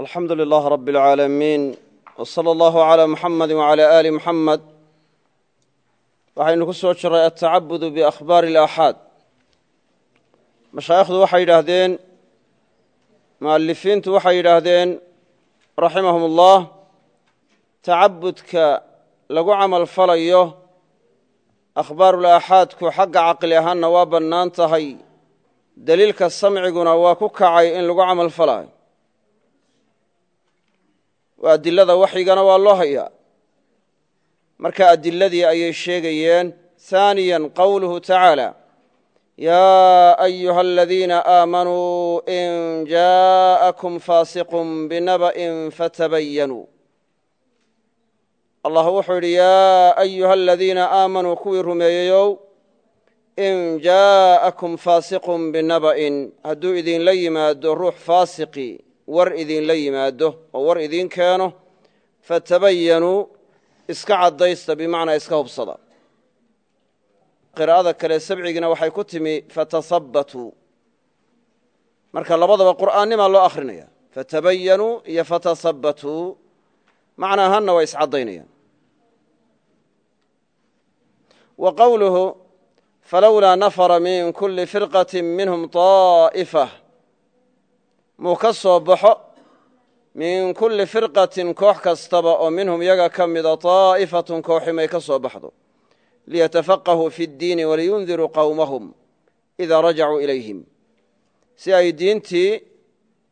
alxamdu lilaah rab اlcaalamiin w salى allahu عalى muxamadi wعalى ali muxamed waxaynu ku soo jiray atacabudu biakhbaari اlaaxaad mashaayikhdu waxay yidhaahdeen mu'alifiintu waxay yidhaahdeen raximahum ullah tacabudka lagu camal falayo akhbaarulaaxaadku xagga caqli ahaanna waa bannaan tahay deliilka samciguna waa ku kacay in lagu camal falaayo oo adilada waxyigana waa loo hayaa. Marka adiladii ayay sheegayeen haaniya qowluhu tacaala yaa ayuha aladiina aamanuu in jaءakum faasiqun binaba'in fatabayanuu allah wuxuu yidhi yaa ayuha aladiina aamanuu kuwii rumeeyeyow in jaa'akum faasiqun binaba'in. Hadduu idinla yimaado ruux faasiqi war idinla yimaado oo war idiin keeno fatabayanuu iska caddaysta bimacnaa iska hubsada. Qiraa'ada kale sabcigiina waxay ku timi fatasabbatuu marka labadaba qur'aannimaa loo akhrinaya fatabayanuu iyo fatasabbatuu macna ahaanna waa iscaddaynayaan wa qowluhu falowlaa nafara min kulli firqati minhum طaa'ifa muu ka soo baxo min kulli firqatin koox kastaba oo minhum yaga ka mida طaa'ifatun kooximay ka soo baxdo. Liyatafaqahuu fi اddiini waliyundiruu qowmahum idaa rajacuu ilayhim. Si ay diintii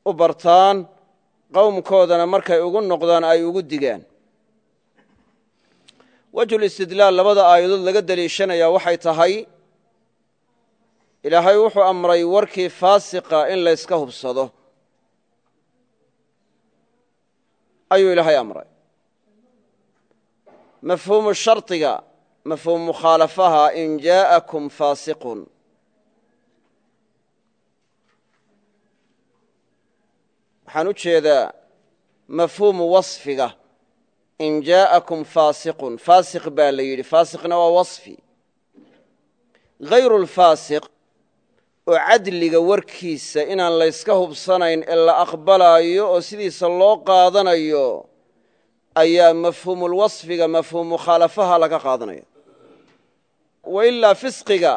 u bartaan qowmkoodana markay ugu noqdaan ay ugu digaan. Wejulistidlaal labada aayadood laga deliishanayaa waxay tahay ilaahay wuxuu amray warkii faasiqa in layska hubsado ayuu ilaahay amray. Mafhuumu shardiga mafhuum mukhaalafaha in jaa'akum faasiqun. Waxaan u jeedaa mafhuumu wasfiga in jaa'akum faasiqun. Faasiq baa la yidhi faasiqna waa wasfi. Hayru lfaasiq oo cadliga warkiisa inaan layska hubsanayn ee la aqbalaayo oo sidiisa loo qaadanayo ayaa mafhuumulwasfiga mafhuum mukhaalafaha laga qaadanaya. Wa ilaa fisqiga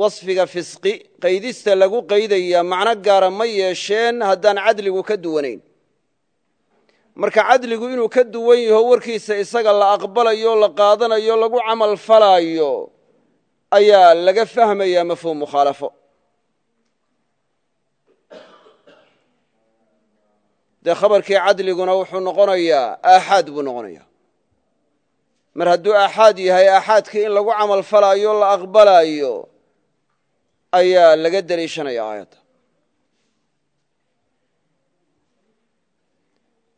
wasfiga fisqi qaydista lagu qaydaya macno gaara ma yeesheen haddaan cadligu ka duwanayn. Marka cadligu inuu ka duwan yaho warkiisa isaga la aqbalayo la qaadanayo lagu camal falaayo ayaa laga fahmayaa mafhuum mukhaalafo dee khabarkii cadliguna wuxuu noqonayaa aaxaad buu noqonaya mar hadduu aaxaad yahay aaxaadkii in lagu camal falaayo la aqbalaayo ayaa laga deliishanaya aayadda.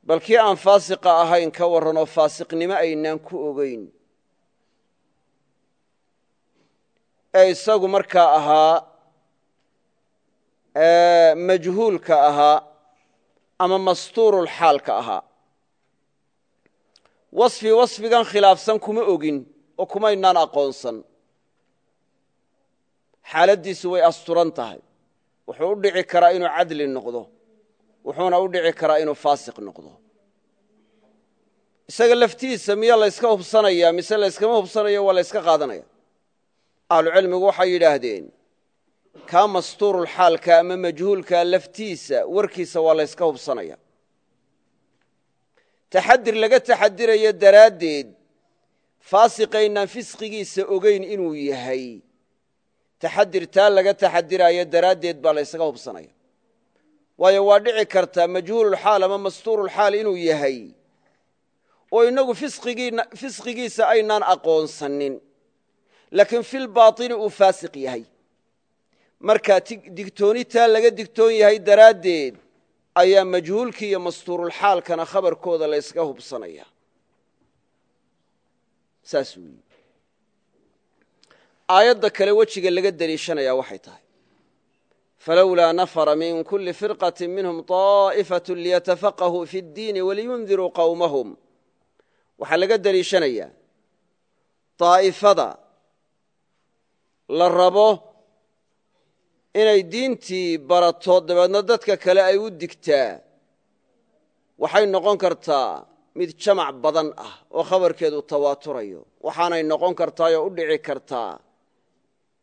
Bal kii aan faasiqa ahayn ka warranoo faasiqnimo aynaan ku ogeyn ee isagu markaa ahaa majhuulka ahaa ama mastuurulxaalka ahaa. Wasfi wasfigan khilaafsan kuma ogin oo kumaynaan aqoonsan. Xaaladdiisu way asturan tahay. Wuxuu u dhici karaa inuu cadli noqdo. Wuxuuna u dhici karaa inuu faasiq noqdo. Isaga laftiisa miya layska hubsanaya mise layskama hubsanayo waa layska qaadanaya ahlucilmigu waxay yidhaahdeen kaa mastuurulxaalka ama majhuulka laftiisa warkiisa waa layska hubsanaya. Taxadir laga taxadirayo daraaddeed faasiqaynaan fisqigiisa ogeyn inuu yahay. Taxadir taa laga taxadirayo daraaddeed baa laysaga hubsanaya. Waayo waa dhici kartaa majhuululxaal ama mastuurulxaal inuu yahay. Oo innagu fisqigiisa aynaan aqoonsanin laakiin fil baatini uu faasiq yahay. Markaa digtoonitaa laga digtoon yahay daraaddeed ayaa majhuulkii iyo mastuurulxaalkana khabarkooda layska hubsanaya. Saas weyi aayadda kale wejiga laga deliishanayaa waxay tahay. Falowlaa nafara min kulli firqati minhum طaa'ifatu liyatafaqahuu fi اddiini waliyundiruu qowmahum waxaa laga deliishanayaa. Daa'ifada la rabo inay diintii barato dabeedna dadka kale ay u digtaa. Waxay noqon kartaa mid jamac badan ah oo khabarkeedu tawaaturayo. Waxaanay noqon kartaayoo u dhici kartaa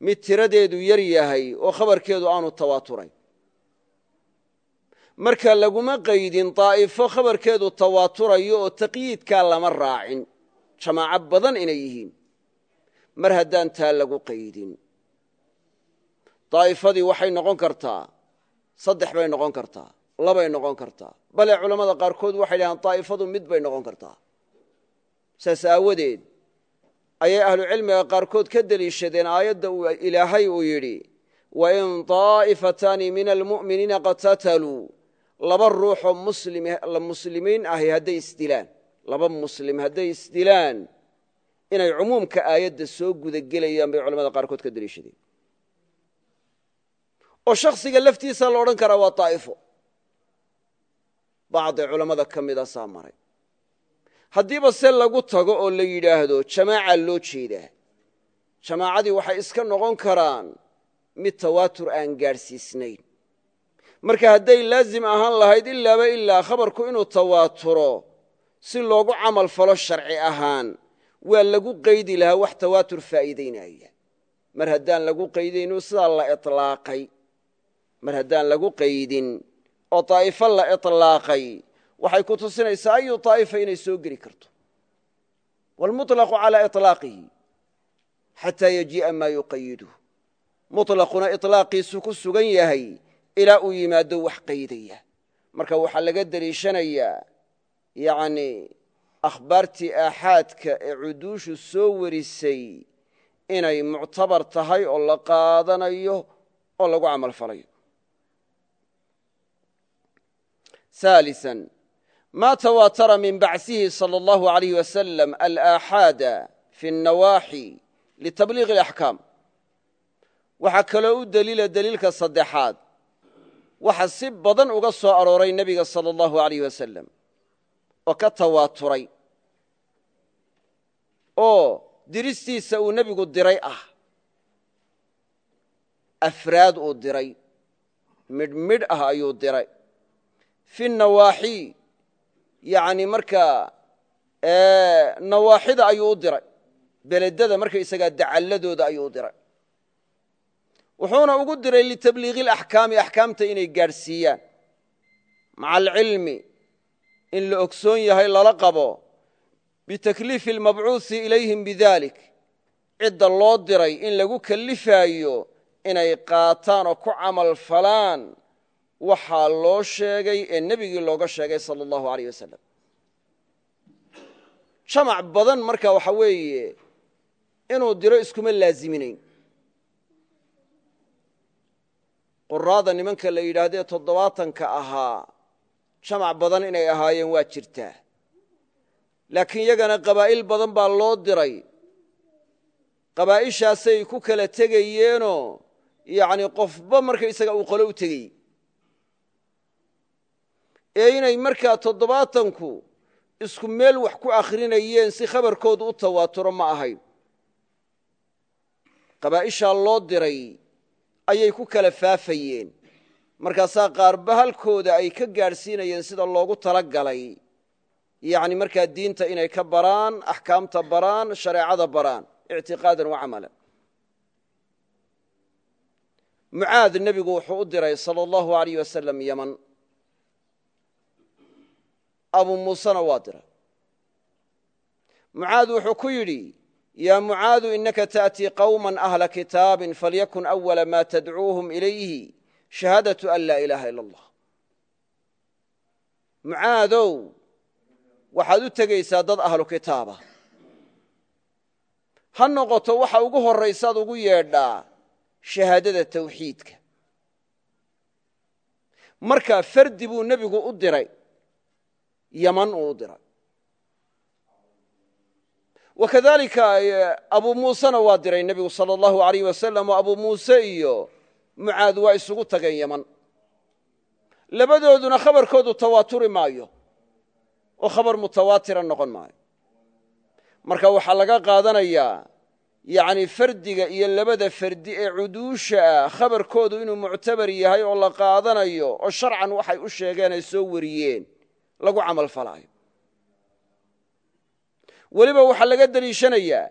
mid tiradeedu yar yahay oo khabarkeedu aanu tawaaturayn marka laguma qaydin daa'ifo khabarkeedu tawaaturayo oo taqyiidkaa lama raacin jamaaco badan inay yihiin mar haddaan taa lagu qaydin. Daa'ifadii waxay noqon kartaa saddex bay noqon kartaa labay noqon kartaa. Bale culammada qaarkood waxay dhahaan daa'ifadu mid bay noqon kartaa. Saas aawadeed ayay ahlucilmiga qaarkood ka deliishadeen aayadda ilaahay uu yidhi wain daa'ifataani min almu'miniina qatataluu. Laba ruuxoo muslimiin ahi hadday isdilaan laba muslim hadday isdilaan inay cumuumka aayadda soo gudagelayaan bay culamada qaarkood ka deliishadeen oo shakhsiga laftiisa la odhan karaa waa daa'ifo bacdi culammada ka mida saa maray. Haddiiba se lagu tago oo la yidhaahdo jamaaca loo jeedaa. Jamaacadii waxay iska noqon karaan mid tawaatur aan gaadhsiisnayn. Marka hadday laazim ahaan lahayd ilaaba ilaa khabarku inuu tawaaturo si loogu camal falo sharci ahaan waa lagu qaydi lahaa wax tawaatur faa'iidaynaya mar haddaan lagu qaydayno sidaa la ilaaqay mar haddaan lagu qaydin oo daa'ifo la ilaaqay waxay ku tusinaysaa ayu daa'ifa inay soo geli karto waalmuطlaqu calaa iطlaaqihi xataa yajii'a maa yuqayiduh muطlaquna iطlaaqiisu ku sugan yahay ilaa uu yimaado wax qaydaya marka waxaa laga deliishanayaa yani akhbaartii aaxaadka ee cuduushu soo warisay inay muctabar tahay oo la qaadanayo oo lagu camal falayo ثالثا ما تواتر من بعثه صلى الله عليه وسلم الآحاد في النواحي لتبليغ الأحكام waxaa kaloo u deliila deliilka saddexaad waxa si badan uga soo arooray nebiga salى اllahu alayh wasalam oo ka tawaaturay oo diristiisa uu nebigu diray ah afraad uu diray midh midh ah ayuu diray. Fi nawaaxi yani markaa nawaaxida ayuu u diray beledada markaysagaa dacalladooda ayuu u diray. Wuxuuna ugu diray litabliiqi alaxkaami axkaamta inay gaadhsiiyaan. Maca alcilmi in la ogsoon yahay lala qabo bitakliifi almabcuuثi ilayhim bidalik. Cidda loo diray in lagu kellifaayo inay qaataan oo ku camal falaan waxaa loo sheegay ee nebigii looga sheegay sala allahu alayh wasalam jamac badan marka waxa weeye inuu diro iskuma laaziminayn quraada nimanka la yidhaahdee toddobaatanka ahaa jamac badan inay ahaayeen waa jirtaa laakiin yagana qabaa'il badan baa loo diray. Qabaa'ishaasay ku kala tegayeenoo yacni qofba markaysaga uu qolo u tegey. Ee inay markaa toddobaatanku isku meel wax ku akhrinayeen si khabarkoodu u tawaaturo ma ahayn qabaa'ishaa loo diray ayay ku kala faafayeen markaasaa qaarba halkooda ay ka gaadhsiinayeen sida loogu tala galay yacni markaa diinta inay ka baraan axkaamta baraan shareecada baraan ictiqaadan wa camalan. Mucaad nebigu wuxuu u diray sala allahu alayh wasalam yeman abu muusena waa diray. Mucaad wuxuu ku yidhi yaa mucaadu inaka ta'tii qawma ahla kitaabin falyakun awala ma tadcuuhum ilayhi shahaadatu an laa ilaaha ila allah. Mucaadow waxaad u tegaysaa dad ahlu kitaaba. Ha noqoto waxa ugu horraysaad ugu yeedhaa shahaadada tawxiidka. Marka fardi buu nebigu u diray yaman uu u diray. Wakadalika abu muusena waa diray nebigu sala allahu alayh wasalam oo abu muuse iyo mucaad waa isugu tageen yaman labadooduna khabarkoodu tawaaturi maayo oo khabar mutawaatira noqon maayo. Marka waxaa laga qaadanayaa yacni fardiga iyo labada fardi ee cuduusha ah khabarkoodu inuu muctabar yahay oo la qaadanayo oo sharcan waxay u sheegeen ay soo wariyeen lagu camal falaayo weliba waxaa laga deliishanayaa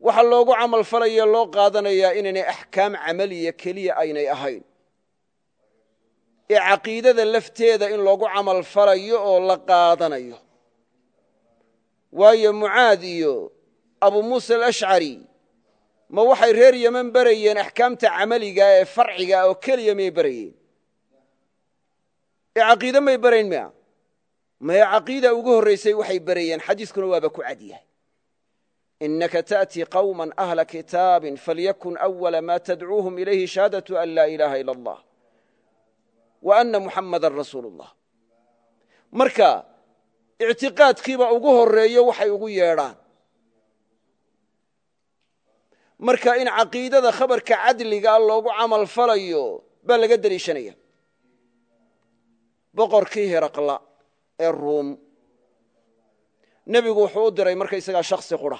waxa loogu camal falaya loo qaadanayaa inaynay axkaam camaliya keliya aynay ahayn. Ee caqiidada lafteeda in loogu camal falayo oo la qaadanayo. Waayo mucaad iyo abu muusa alashcari ma waxay reer yeman berayeen axkaamta camaliga ee farciga oo keliya miyay berayeen ee caqiide may berayn mia maye caqiida ugu horraysay waxay berayeen xadiiskuna waaba ku cad yahay inaka taأtii qawma ahla kitaabi falyakun أwala ma tadcuuhum ilayhi shahaadaة an laa ilaaha ila اllah wa ana muxamada rasuulu اllah marka ictiqaadkiiba ugu horeeyo waxay ugu yeedhaan marka in caqiidada khabarka cadligaa loogu camal falayo baa laga deliishanaya boqorkii heraqla ee ruum nebigu wuxuu u diray markaysagaa shaksi qura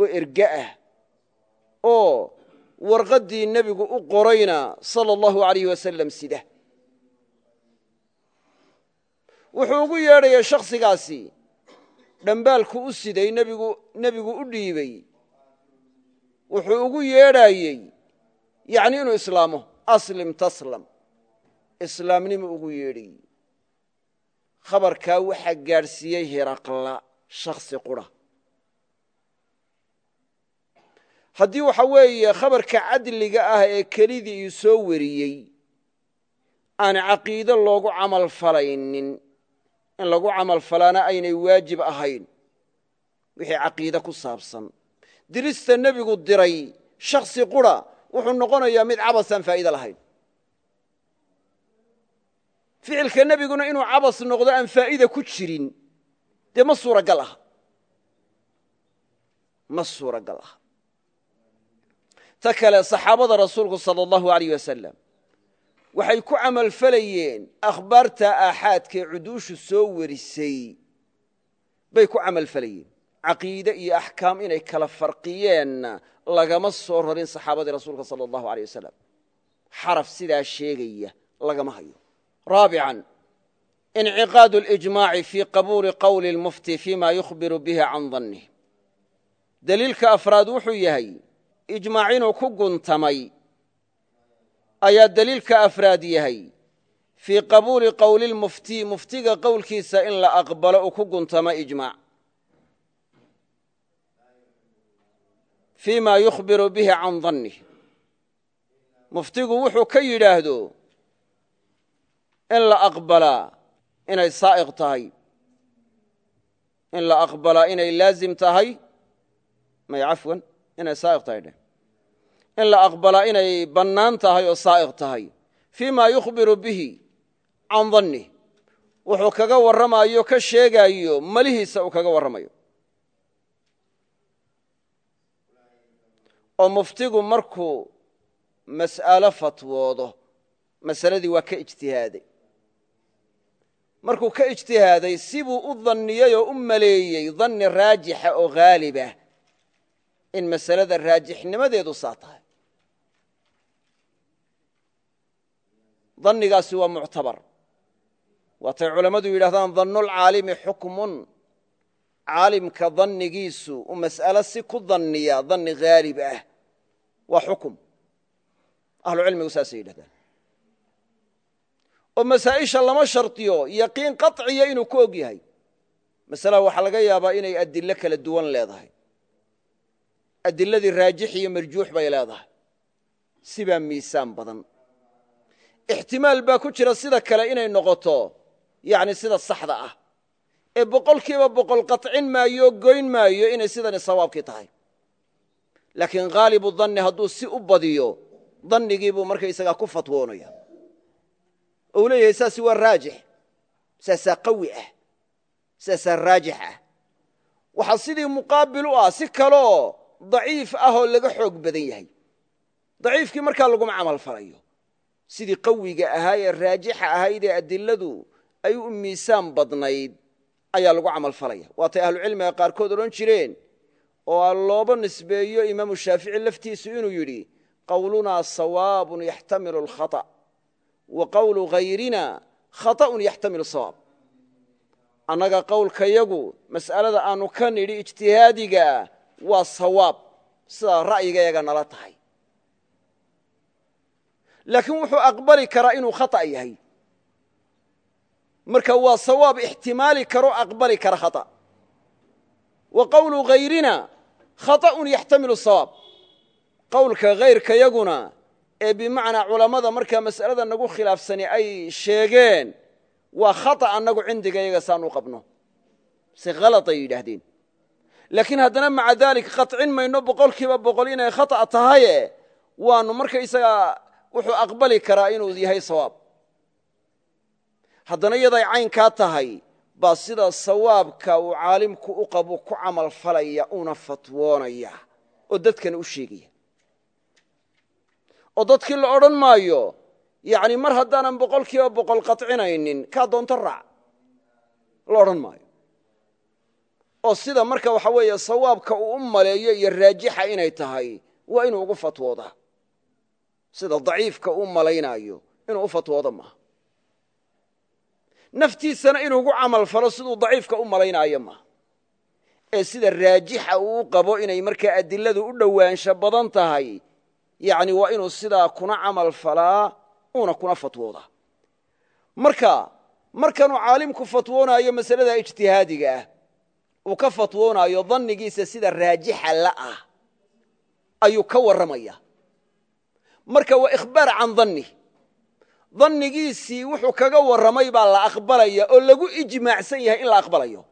oo erge ah oo warqaddii nebigu u qorayna sala allahu alayh wasalam sida. Wuxuu ugu yeedhaya shakhsigaasi dhambaalku u siday nebigu u dhiibey wuxuu ugu yeedhaayey yacni inuu islaamo aslim taslam. Islaamnimu ugu yeedhay. Khabarkaa waxaa gaadhsiiyey hiraqla shakhsi qura haddii waxa weeye khabarka cadliga ah ee kelidii ii soo wariyey aan caqiide loogu camal falaynin. In lagu camal falaana aynay waajib ahayn. Wixii caqiide ku saabsan. Dirista nebigu diray shakhsi qura wuxuu noqonayaa mid cabasaan faa'iide lahayn. Ficilka nebiguna inuu cabas noqdo aan faa'ida ku jirin dee ma suuragal ah ma suuragal ah ta kale saxaabada rasuulku sala allahu alayh wasalam waxay ku camalfalayeen akhbaarta aaxaadkaee cuduushu soo warisay. Bay ku camalfalayeen caqiide iyo axkaam inay kala farqiyeenna lagama soo rorin saxaabadii rasuulka sala allahu aleyh wasalam xaraf sidaa sheegaya lagama hayo. Raabican inciqaadu اlijmaaci fii qabuuli qowli اlmufti fima yukhbiru bihi can dannih deliilka afraad wuxuu yahay ijmaac inuu ku guntamay ayaa deliilka afraad yahay. Fii qabuuli qowli lmufti muftiga qowlkiisa in la aqbalo uu ku guntamo ijmaac. Fii ma yukhbiru bihi can dannih muftigu wuxuu ka yidhaahdo in la aqbalaa inay saa'iq tahay. In la aqbalaa inay laazim tahay. May cafwan inay saa'iq tahay dheh. In la aqbalaa inay bannaan tahay oo saa'iq tahay. Fii ma yukhbiru bihi can dannih wuxuu kaga warramayo ka sheegaayo malihiisa uu kaga warramayo. Oo muftigu markuu mas'alo fatwoodo masaladii waa ka ijtihaaday. Markuu ka ijtihaaday sibuu u danniyey oo u maleeyey danni raajixa oo haalibah in masalada raajixnimadeedu saa tahay. Dannigaasi waa muctabar. Waatay culammadu yidhahdaan dannulcaalimi xukmun. Caalimka dannigiisu uu mas'alo si ku danniya danni haalib ah waa xukum ahlucilmigu saasay yidhahdaan oo masaa'isha lama shardiyo yaqiin qaطciya inuu ku og yahay masalaha waxaa laga yaabaa inay adilo kala duwan leedahay adiladii raajix iyo marjuux bay leedahay. Sibaa miisaan badan. Ixtimaal baa ku jira sida kale inay noqoto yani sida saxda ah. Ee boqolkiiba boqol qaطcin maayo goyn maayo inay sidani sawaabkii tahay. Laakiin haalibu danni hadduu si u badiyo dannigiibuu markaysagaa ku fatwoonaya ou leeyahay saasi waa raajix. Saasaa qawi ah. Saasaa raajix ah. Waxaa sidii muqaabil u ah si kaleoo daciif ah oo laga xoog badan yahay. Daciifkii markaa laguma camal falayo. Sidii qawiga ahaa ee raajixa ahayd ee adiladu ay u miisaan badnayd ayaa lagu camal falaya. Waatay ahlucilmiga qaarkood odhan jireen oo looba nisbeeyo imaamu shaafici laftiisu inuu yidhi qowlunaa sawaabun yaxtamilu alkhata wa qowlu hayrina khaطa'un yaxtamilu sawaab. Annaga qowlkayagu mas'alada aanu ka nidhi ijtihaadigaa waa sawaab sidaa ra'yigayaga nala tahay. Laakiin wuxuu aqbali karaa inuu khata' yahay. Marka waa sawaab ixtimaali karo aqbali kara khata' wa qowlu hayrina khaطa'un yaxtamilu sawaab. Qowlka hayrkayaguna ee bimacnaa culammada markaa mas'alada nagu khilaafsani ay sheegeen waa khata annagu cindigayaga saan u qabno. Si khalatay yidhaahdeen laakiin haddana maca daalik qatcin mayno boqol kiiba boqol inay khata' tahaye waanu markaysagaa wuxuu aqbali karaa inuu yahay sawaab. Haddana iyaday caynkaa tahay baa sida sawaabka uu caalimku u qabo ku camal falaya una fatwoonaya oo dadkana u sheegaya. Oo dadkii la odhan maayo yani mar haddaanan boqol kiiba boqol qaطcinaynin kaa doonto raac la odhan maayo oo sida marka waxa weeye sawaabka uu u maleeyo iyo raajixa inay tahay waa inuu ugu fatwoodaa sida daciifka uu malaynaayo inuu u fatwoodo maaha. Naftiisana inuu ugu camal falo siduu daciifka u malaynaayo maaha. Ee sida raajixa uu u qabo inay markaa adiladu u dhowaansho badan tahay yani waa inuu sidaa kuna camal falaa una kuna fatwoodaa marka markanuu caalimku fatwoonaayo masalada ijtihaadiga ah uu ka fatwoonaayo dannigiisa sida raajixa la ah ayuu ka warramaya marka waa ikhbaar can dannih dannigiisii wuxuu kaga warramay baa la aqbalaya oo lagu ijmaacsan yahay in la aqbalayo.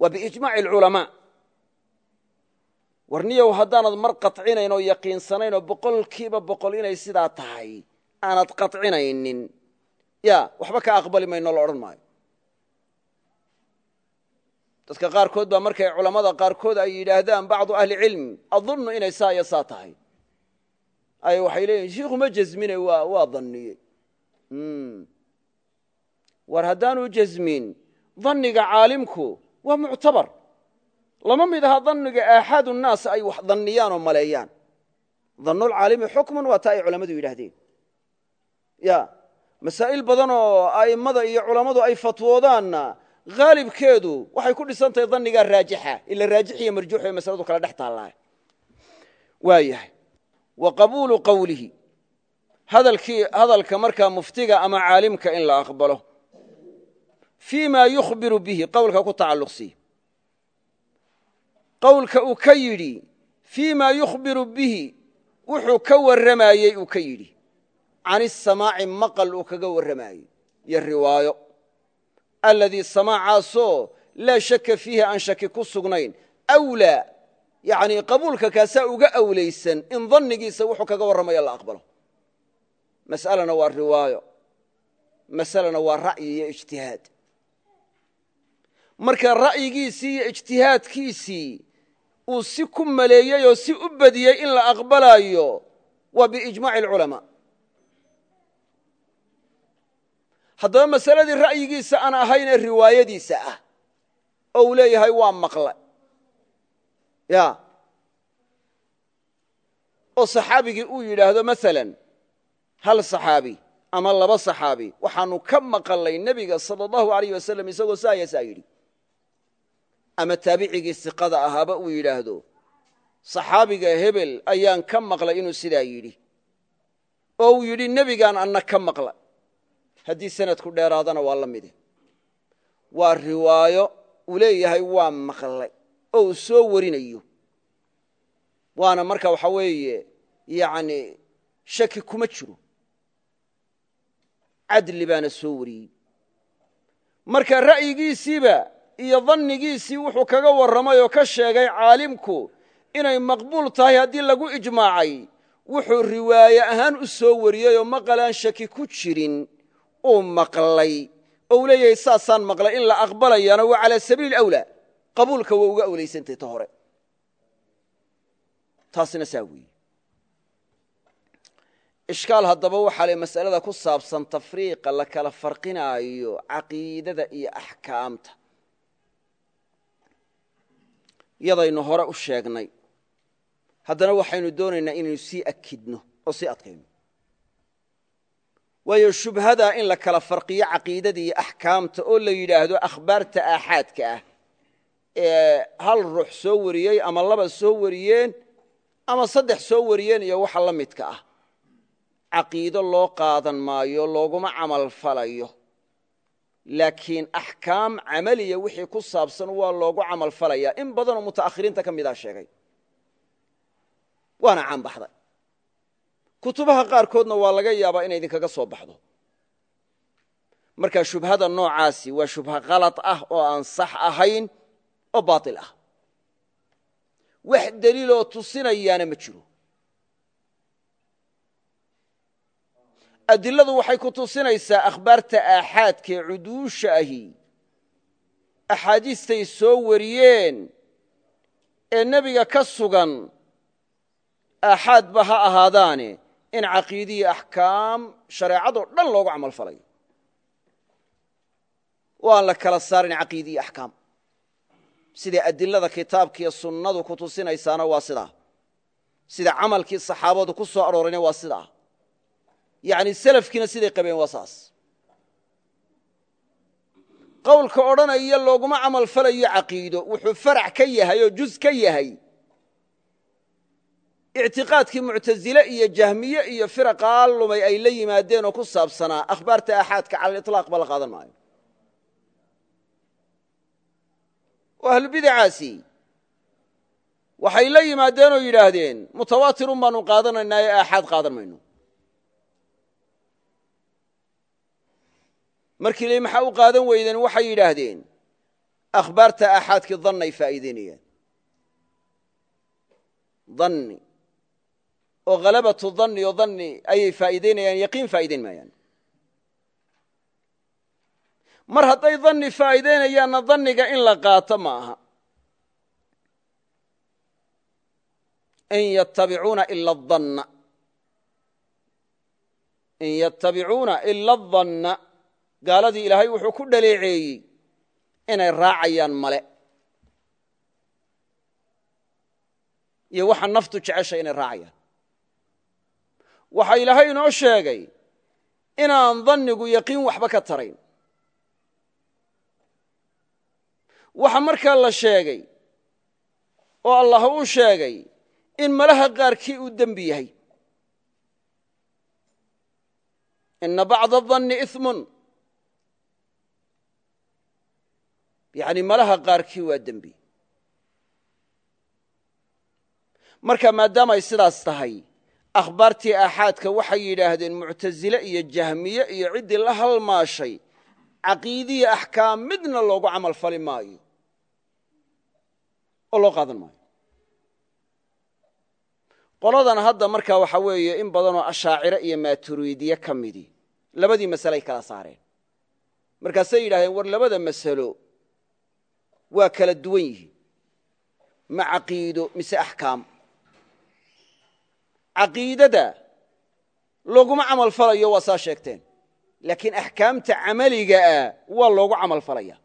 Waa biijmaaci alculamaa. Warniyow haddaanad mar qaطcinayn oo yaqiinsanayn oo boqol kiiba boqol inay sidaa tahay aanad qaطcinaynin ya waxba ka aqbali mayno la odhan maayo dadka qaarkood baa markay culammada qaarkood ay yidhaahdaan bacdu ahli cilm adunnu inay saa iyo saa tahay. Ay waxay leeyihiin shiikhu ma jazmine waa danniyey. War haddaanu jazmin danniga caalimku waa muctabar. Lama mid aha danniga aaxaadu nnaas ay wax danniyaan oo maleeyaan. Dannulcaalimi xukmun waa taa ay culammadu yidhaahdeen. Ya masaa'il badan oo a'immada iyo culammadu ay fatwoodaanna haalibkeedu waxay ku dhisan tahay dannigaa raajixa ila raajix iyo marjuux ee masaladu kala dhex taallaa waa yahay wa qabuulu hadalkii hadalka markaa muftiga ama caalimka in la aqbalo. Fii ma yukhbiru bihi qowlka ku tacalluqsiy qowlka uu ka yidhi fii ma yukhbiru bihi wuxuu ka warramayey uu ka yidhi. Can isamaaci maqal uu kaga warramayey iyo riwaayo aladii samaacaasoo laa shaka fiihi aan shaki ku sugnayn. Awlaa yani qabuulka kaasaa uga awlaysan in dannigiisa wuxuu kaga warramaya la aqbalo. Mas'alana waa riwaayo. Masalana waa ra'yi iyo ijtihaad. Marka ra'yigiisii iyo ijtihaadkiisii uu si ku maleeyey oo si u badiyey in la aqbalaayo waa biijmaaci alculamaa haddaba masaladii ra'yigiisa aan ahaynee riwaayadiisa ah oo uu leeyahay waa maqle ya. Oo saxaabigii uu yidhaahdo maalan hal saxaabi ama laba saxaabi waxaanu ka maqalnay nebiga sala allahu alayh wasalam isagoo saaya saa yidhi. Ama taabicigii siqada ahaaba uu yidhaahdo saxaabiga hebel ayaan ka maqlay inuu sidaa yidhi. Oo uu yidhi nebigaan anna ka maqla haddii sanadku dheeraadana waa la mide waa riwaayo uu leeyahay waa maqlay oo uu soo warinayo. Waana marka waxa weeye yani shaki kuma jiro. Cadli baana soo wariyey. Marka ra'yigiisiiba iyo dannigiisii wuxuu kaga warramay oo ka sheegay caalimku inay maqbuul tahay haddii lagu ijmaacay wuxuu riwaaye ahaan u soo wariyey oo maqalaan shaki ku jirin uu maqlay oo saasaan maqlay in la aqbalayaana waa calaa sabiili awlaa qabuulka waa uga awlaysantay ta hore. Taasina saa weeye. Ishkaal haddaba waxaa le masalada ku saabsan tafriiqa la kala farqinaayo caqiidada iyo axkaamta. Yadaynu hore u sheegnay. Haddana waxaynu doonaynaa inaynu sii akidno oo sii adkayno waayo shubhadaa in la kala farqiyo caqiidada axkaamta oo la yidhaahdo akhbaarta aaxaadka ah ee hal ruux soo wariyey ama laba soo wariyeen ama saddex soo wariyeen iyo waxa la midka ah. Caqiido loo qaadan maayo looguma camal falayo. Laakiin axkaam camaliya wixii ku saabsan waa loogu camal falayaa in badanoo muta'akhiriinta ka midaa sheegay. Waana caanbaxday kutubaha qaarkoodna waa laga yaabaa inay idinkaga soo baxdo. Marka shubhada noocaasi waa shubha kalad ah oo aan sax ahayn oo baatil ah. Wax deliiloo tusinayaana ma jiro. Adiladu waxay ku tusinaysaa akhbaarta aaxaadkaee cuduusha ahi. Axaadiistay soo wariyeen ee nebiga ka sugan. Aaxaadba ha ahaadaane in caqiidiyi axkaam shareecadoo dhan loogu camal falayo oo aan la kala saarin caqiidiyi axkaam. Siday adilada kitaabkiiyo sunnadu ku tusinaysaana waa sidaa. Sida camalkii saxaabadu ku soo aroorayna waa sidaa. Yacni selafkiina siday qabeen waa saas. Qowlka odhanaya looguma camal falayo caqiido. Wuxuu farac ka yahay oo juz ka yahay ictiqaadkii muctasile iyo jahmiye iyo firaqaa lumay ay la yimaadeen oo ku saabsanaa. Akhbaarta aaxaadka cala aliطlaaq ba la qaadan maayo. Oo ahlubidacaasi waxay la yimaadeen oo yidhaahdeen mutawaatirun baanu qaadanaynaa ee aaxaad qaadan mayno. Markii la maxaa u qaadan weydeen waxay yidhaahdeen akhbaarta aaxaadkii dannay oo halabatu danni oo danni ayay faa'iideynayaan yaqiin faa'iideyn maayaan. Mar hadday danni faa'iideynayaanna danniga in la qaato ma aha. In yattabicuuna ila adanna in yattabicuuna ila adanna gaaladii ilaahay wuxuu ku dhaleeceeyey inay raacayaan male. Iyo waxa naftu jeceshay inay raacayaan waxa ilaahay inoo sheegay inaan dannigu yaqiin waxba ka tarayn. Waxa markaa la sheegay oo allah uu sheegay in malaha qaarkii uu dembi yahay. Ina bacda danni imun yani malaha qaarkii waa dembi. Marka maadaamay sidaas tahay akhbaartii aaxaadka waxay yidhaahdeen muctasile iyo jahmiye iyo ciddii la halmaashay caqiidiya axkaam midna loogu camal fali maayo. Oo loo qaadan maayo. Qoladan hadda markaa waxa weeye in badanoo ashaacire iyo maaturiidiye ka midi labadii masaleay kala saareen. Markaasay yidhahdeen war labada masalo waa kala duwan yihiin ma caqiido mise axkaam caqiidada looguma camal falayo waa saa sheegteen. Laakiin axkaamta camaliga ah waa loogu camal falaya.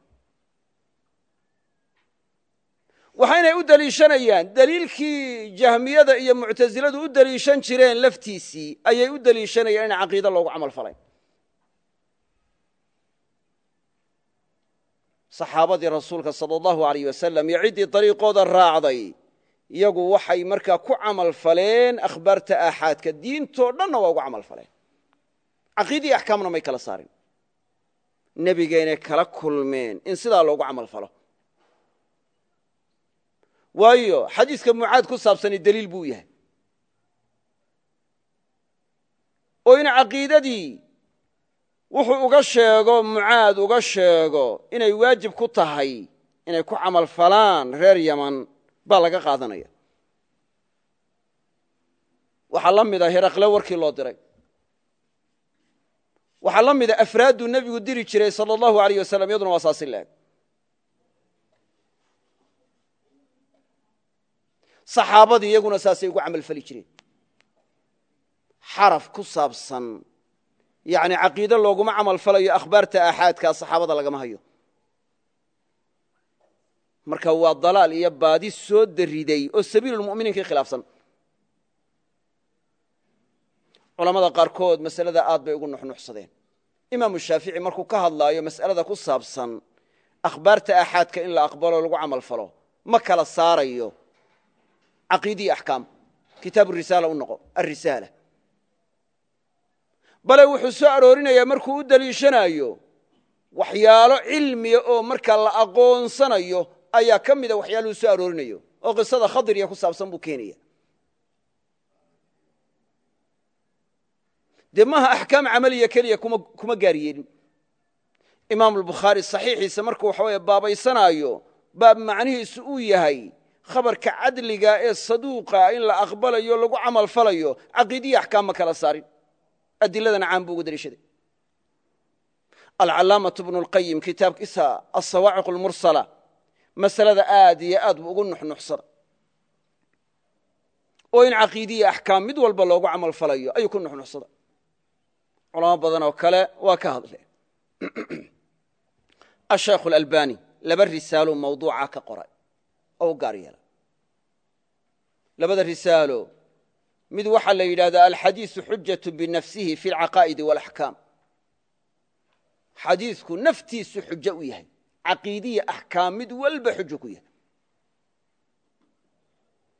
Waxaynay u deliishanayaan deliilkii jahmiyada iyo muctasiladu u deliishan jireen laftiisii ayay u deliishanayaan in caqiido loogu camal falay. Saxaabadii rasuulka sala allahu alayh wasalam iyo ciddii dariiqooda iyagu waxay markaa ku camal faleen akhbaarta aaxaadka diintoo dhanna waa ugu camal faleen. Caqiidii axkaamna may kala saarin. Nebigaynay kala kulmeen in sidaa loogu camal falo. Waayo xadiiska mucaad ku saabsani deliil buu yahay. Oo in caqiidadii wuxuu uga sheego mucaad uga sheego inay waajib ku tahay inay ku camal falaan reer yaman baa laga qaadanaya. Waxaa la mid a heraqle warkii loo diray. Waxaa la mida afraadduu nebigu diri jiray sala allahu alayh wasalam iyaduna waa saasi laeg saxaabadii iyaguna saasay ugu camal fali jireen. Xaraf ku saabsan yani caqiide looguma camal falayo akhbaarta aaxaadkaa saxaabada lagama hayo marka waa dalaal iyo baadi soo dariday oo sabiilulmu'miniinkii khilaafsan. Culamada qaarkood masalada aad bay ugu nuxnuxsadeen. Imaamu shaafici markuu ka hadlaayo mas'alada ku saabsan akhbaarta aaxaadka in la aqbalo lagu camal falo ma kala saarayo caqiidiyi axkaam kitaabu risaala u noqo alrisaala bale wuxuu soo aroorinayaa markuu u deliishanaayo waxyaalo cilmiya oo markaa la aqoonsanayo ayaa ka mida waxyaaluhu soo aroorinayo oo qisada khadiriya ku saabsan buu keenaya. Dee maaha axkaam camaliya keliya kuma gaar yeelin. Imaam albukhaari saxiixiisa markuu waxa weye baabaysanaayo baab macnihiisu uu yahay khabarka cadliga ee saduuqa in la aqbalayo lagu camal falayo caqiidiya axkaam ma kala saarin. Adiladana caan buu ugu deliishaday alcalaamatu bnu lqayim kitaabkiisa asawaaciq lmursala masalada aad iyo aad buu ugu nuxnuxsada oo in caqiidiya axkaam mid walba loogu camal falayo ayuu ku nuxnuxsada culamo badan oo kale waa ka hadleen ashaykh alalbani laba risaalo mawduuca ka qoray oo u gaar yeela labada risaalo mid waxaa la yidhahdaa alxadiiثu xujaة binafsihi fi اlcaqaa'idi wاlaxkaam xadiisku naftiisu xujo u yahay caqiidiya axkaam mid walba xujo ku yahay.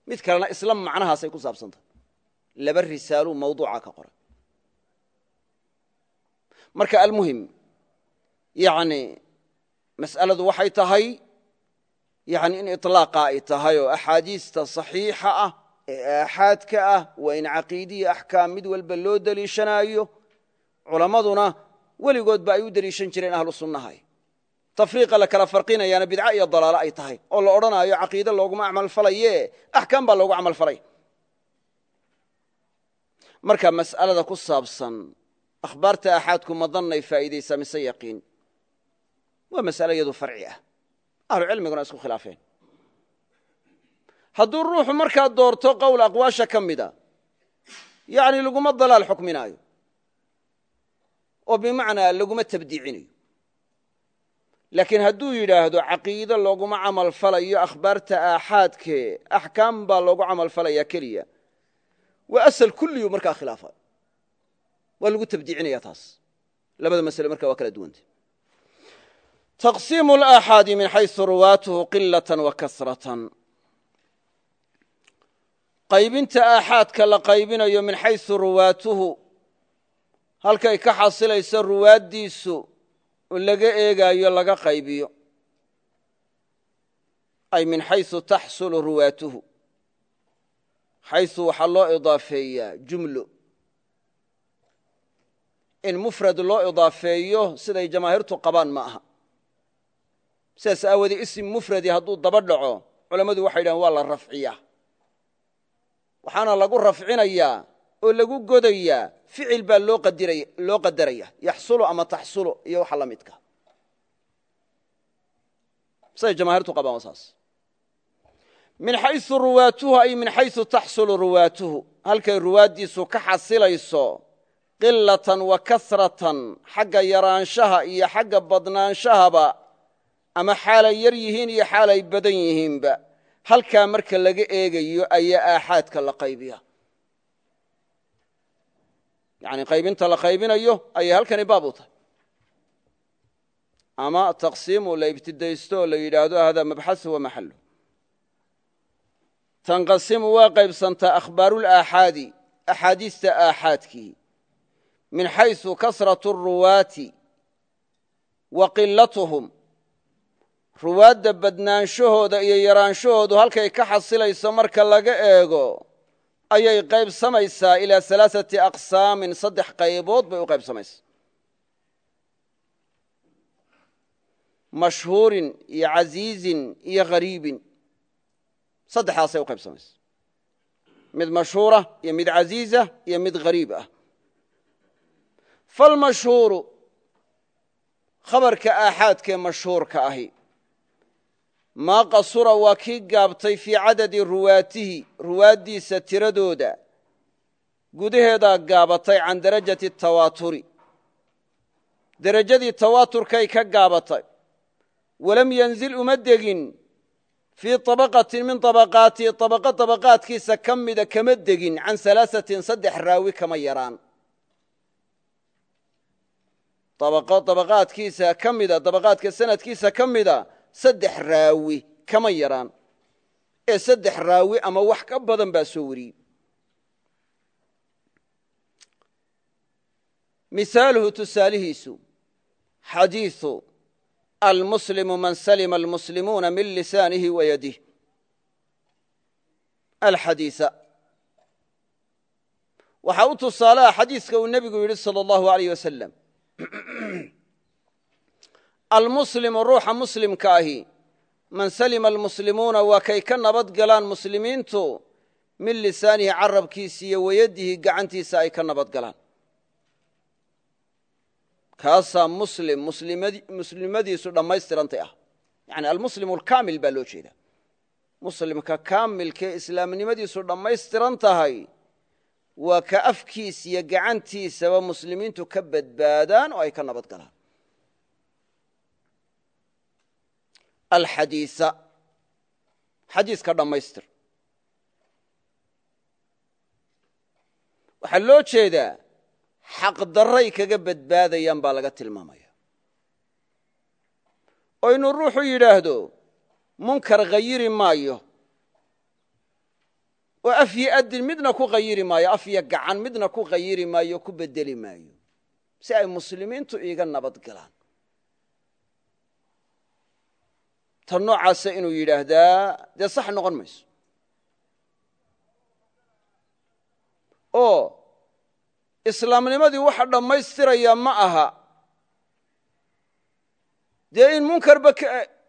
Mid kalena isla macnahaasay ku saabsantahay. Laba risaaluu mawduuca ka qoray marka almuhim yani mas'aladu waxay tahay yani in iطlaaqa ay tahay oo axaadiista صaxiixa ah ee aaxaadka ah waa in caqiidiya axkaam mid walba loo deliishanaayo culammaduna weligoodba ay u deliishan jireen ahlu tafriiqa la kala farqinayaana bidca iyo dalaalo ay tahay oo la odhanaayo caqiide looguma acmal falaye axkaam baa loogu camal falay. Marka mas'alada ku saabsan akhbaarta aaxaadku madannay faa'iidaysaa mise yaqiin? Waa mas'ale iyadu farci ah. Ahlu cilmiguna isku khilaafeen. Hadduu ruuxu markaa doorto qowl aqwaasha ka mida yani laguma dalaal xukminaayo oo bimacnaa laguma tabdiicinayo laakiin hadduu yidhaahdo caqiide looguma camal falayo akhbaarta aaxaadkee axkaam baa loogu camal falaya keliya. Waa asal kulliyu markaa khilaafa waa lagu tabdiicinaya taas. Labada masle marka waa kala duwanta taqsiimu alaaxaadi min xaysu ruwaatuhu qilatan wa kasratan. Qaybinta aaxaadka la qaybinayo min xaysu ruwaatuhu halkay ka xasilayso ruwaaddiisu laga eegaayo laga qaybiyo. Ay min xaysu taxsulu ruwaatuhu. Xaysu waxaa loo idaafeeyaa jumlo. In mufrad loo idaafeeyo siday jamaahiirtu qabaan ma aha. Sidaas aawoodee isim mufradi hadduu daba dhaco culammadu waxay dhahen waa la rafciyaa. Waxaana lagu rafcinayaa oo lagu godayaa ficil baa loo qadaraya. Yaxsulu ama taxsulu iyo waxa la midka. Siday jamaahiirtu qabaan saas. Min xaysu ruwaatuhu ay min xaysu taxsulu ruwaatuhu. Halkay ruwaaddiisu ka xasilayso qilatan wa kasratan xagga yaraanshaha iyo xagga badnaanshahaba ama xaalay yar yihiin iyo xaalay badan yihiinba halkaa marka laga eegayo ayaa aaxaadka la qaybiya yani qaybinta la qaybinayo ayay halkani baab u tahay. Ama taqsiimu la ibtidaysto oo la yidhaahdo hada mabxasu wa maxalu tanqasimu waa qaybsantaa akhbaarulaaxaadi axaadiista aaxaadkii. Min xaysu kasratu ruwaati wa qilatuhum ruwaadda badnaanshahooda iyo yaraanshahoodu halkay ka xasilayso marka laga eego ayay qaybsamaysaa ilaa alaaثati aqsaamin saddex qaybood bay u qaybsamaysaa. Mashhuurin iyo casiizin iyo hariibin saddexdaasay u qaybsamaysaa. Mid mashhuura iyo mid casiiza iyo mid hariib ah. Falmashhuuru khabarka aaxaadkee mashhuurka ahi maa qasura waa kii gaabtay fii cadadi ruwaatihi ruwaaddiisa tiradooda. Gudaheedaa gaabatay can darajati tawaaturi. Derajadii tawaaturkay ka gaabatay. Walam yanzil uma degin. Fii abaqatin min abaqaatihi abaqo dabaqaadkiisa ka mida kama degin. Can alaasatin saddex raawi kama yaraan. Dabaqo dabaqaadkiisa ka mida dabaqaadka sanadkiisa ka mida saddex raawi kama yaraan. Ee saddex raawi ama wax ka badan baa soo wariyey. Misaaluhu tusaalihiisu xadiiu almuslimu man salima almuslimuuna min lisaanihi wa yadih alxadiisa. Waxaa u tusaalaa xadiiska uu nebigu yidhi salى اllahu alayh wasalam almuslimu ruuxa muslimka ahi. Man salima almuslimuuna waa kay ka nabad galaan muslimiintu min lisaanihi carabkiisa iyo wayadihi gacantiisa ay ka nabad galaan. Kaasaa muslim muslimadiisu dhammaystirantay ah. Yani almuslim alkaamil baa loo jeeda muslimka kaamilkee islaamnimadiisu dhammaystiran tahay waa ka afkiisa iyo gacantiisaba muslimiintu ka badbaadaan oo ay ka nabad galaan alxadiisa xadiiska dhammaystir waxaa loo jeedaa xaqdarray kaga badbaadayaan baa laga tilmaamaya oo inuu ruuxu yidhaahdo munkar khayiri maayo oo af yo adin midna ku khayiri maayo af yo gacan midna ku khayiri maayo ku bedeli maayo si ay muslimiintu iiga nabad galaan tan noocaasa inuu yidhaahdaa dee sax noqon mayso. Oo islaamnimadii waxa dhammaystiraya ma aha. Dee in